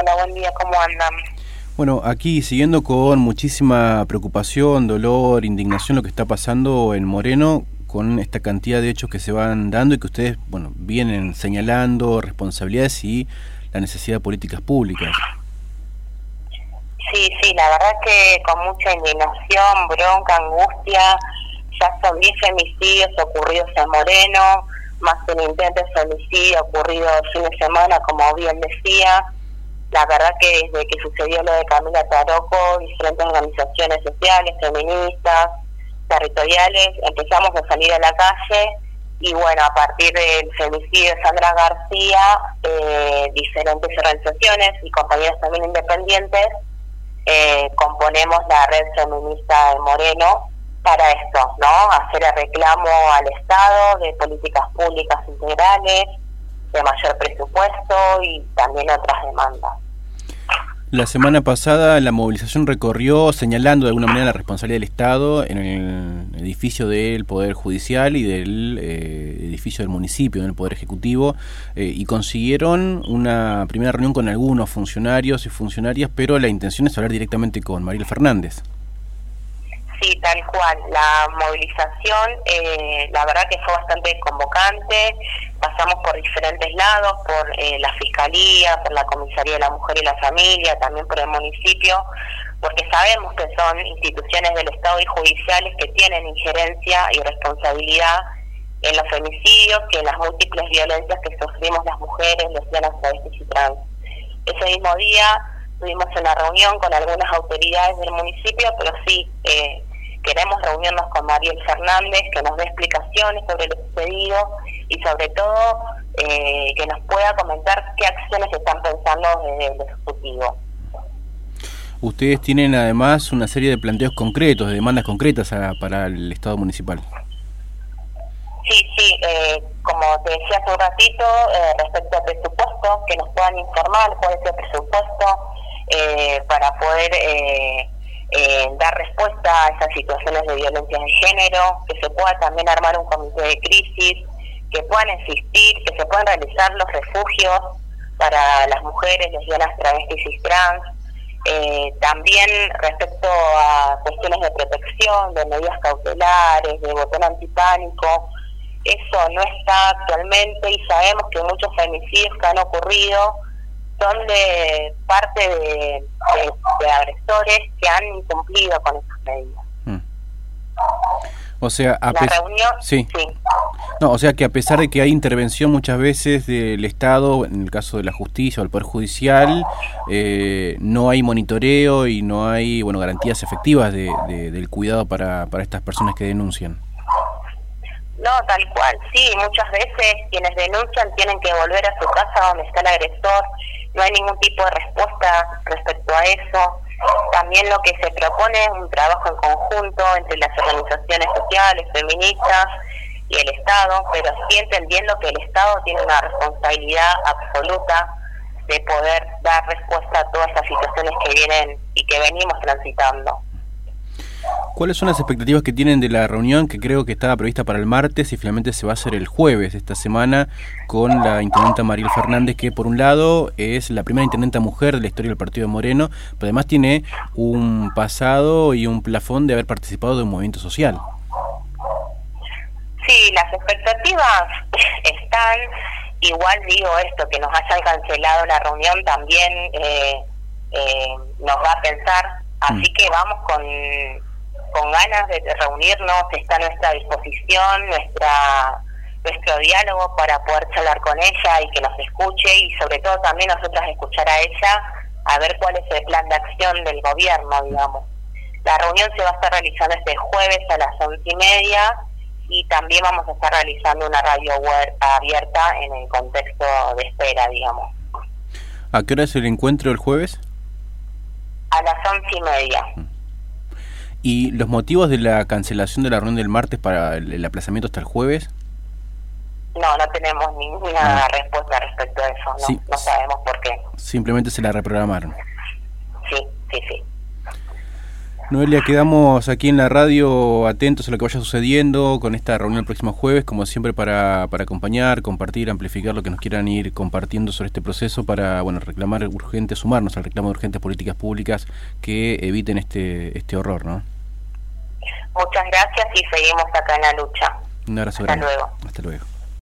Hola, buen día, ¿cómo andan? Bueno, aquí siguiendo con muchísima preocupación, dolor, indignación lo que está pasando en Moreno con esta cantidad de hechos que se van dando y que ustedes, bueno, vienen señalando responsabilidades y la necesidad de políticas públicas. Sí, sí, la verdad que con mucha indignación, bronca, angustia, ya son 10 femicidios ocurridos en Moreno, más un intento de femicidio ocurrido el fin de semana, como bien decía. La verdad que desde que sucedió lo de Camila Taroco, diferentes organizaciones sociales, feministas, territoriales, empezamos a salir a la calle y bueno, a partir del femicidio de Sandra García, eh, diferentes organizaciones y compañeros también independientes eh, componemos la red feminista de Moreno para esto, ¿no? Hacer el reclamo al Estado de políticas públicas integrales, de mayor presupuesto y también otras demandas. La semana pasada la movilización recorrió señalando de alguna manera la responsabilidad del Estado en el edificio del Poder Judicial y del eh, edificio del municipio, en el Poder Ejecutivo, eh, y consiguieron una primera reunión con algunos funcionarios y funcionarias, pero la intención es hablar directamente con Mariel Fernández. Sí, tal cual. La movilización, eh, la verdad que fue bastante convocante. Pasamos por diferentes lados, por eh, la Fiscalía, por la Comisaría de la Mujer y la Familia, también por el municipio, porque sabemos que son instituciones del Estado y judiciales que tienen injerencia y responsabilidad en los femicidios y en las múltiples violencias que sufrimos las mujeres, lesbianas, travestis y trans. Ese mismo día estuvimos en la reunión con algunas autoridades del municipio, pero sí, eh, queremos reunirnos con Mariel Fernández, que nos dé explicaciones sobre lo sucedido y sobre todo eh, que nos pueda comentar qué acciones están pensando desde el Ejecutivo. Ustedes tienen además una serie de planteos concretos, de demandas concretas para el Estado municipal. Sí, sí, eh, como te decía hace un ratito, eh, respecto al presupuesto, que nos puedan informar cuál es el presupuesto para poder eh, dar respuesta a esas situaciones de violencia de género, que se pueda también armar un comité de crisis, que puedan existir, que se puedan realizar los refugios para las mujeres, lesbianas, travestis y trans. Eh, también respecto a cuestiones de protección, de medidas cautelares, de botón antipánico, eso no está actualmente y sabemos que muchos femicidios que han ocurrido son de parte de, agresores que han incumplido con esas medidas. O sea, a la reunión, sí. No, o sea que a pesar de que hay intervención muchas veces del Estado, en el caso de la justicia o el Poder Judicial, eh, no hay monitoreo y no hay bueno garantías efectivas de, del cuidado para, para estas personas que denuncian. No, tal cual, sí, muchas veces quienes denuncian tienen que volver a su casa donde está el agresor, no hay ningún tipo de respuesta respecto a eso. También lo que se propone es un trabajo en conjunto entre las organizaciones sociales, feministas y el Estado, pero sí entendiendo que el Estado tiene una responsabilidad absoluta de poder dar respuesta a todas estas situaciones que vienen y que venimos transitando. ¿Cuáles son las expectativas que tienen de la reunión que creo que estaba prevista para el martes y finalmente se va a hacer el jueves esta semana con la intendenta Mariel Fernández, que por un lado es la primera intendenta mujer de la historia del Partido de Moreno, pero además tiene un pasado y un plafón de haber participado de un movimiento social? Sí, las expectativas están, igual digo esto, que nos hayan cancelado la reunión también eh, eh, nos va a pensar, así mm. que vamos con con ganas de reunirnos, está a nuestra disposición, nuestra nuestro diálogo para poder charlar con ella y que nos escuche y sobre todo también nosotras escuchar a ella a ver cuál es el plan de acción del gobierno, digamos. La reunión se va a estar realizando este jueves a las once y media y también vamos a estar realizando una radio web abierta en el contexto de espera, digamos. ¿A qué hora es el encuentro el jueves? A las once y media. ¿Y los motivos de la cancelación de la reunión del martes para el, aplazamiento hasta el jueves? No, no tenemos ninguna ah. respuesta respecto a eso, no, no sabemos por qué. Simplemente se la reprogramaron. Sí, sí, sí. Noelia, quedamos aquí en la radio atentos a lo que vaya sucediendo con esta reunión el próximo jueves, como siempre para, para acompañar, compartir, amplificar lo que nos quieran ir compartiendo sobre este proceso para bueno reclamar urgente, sumarnos al reclamo de urgentes políticas públicas que eviten este, este horror, ¿no? Muchas gracias y seguimos acá en la lucha. Un abrazo Hasta luego. Hasta luego.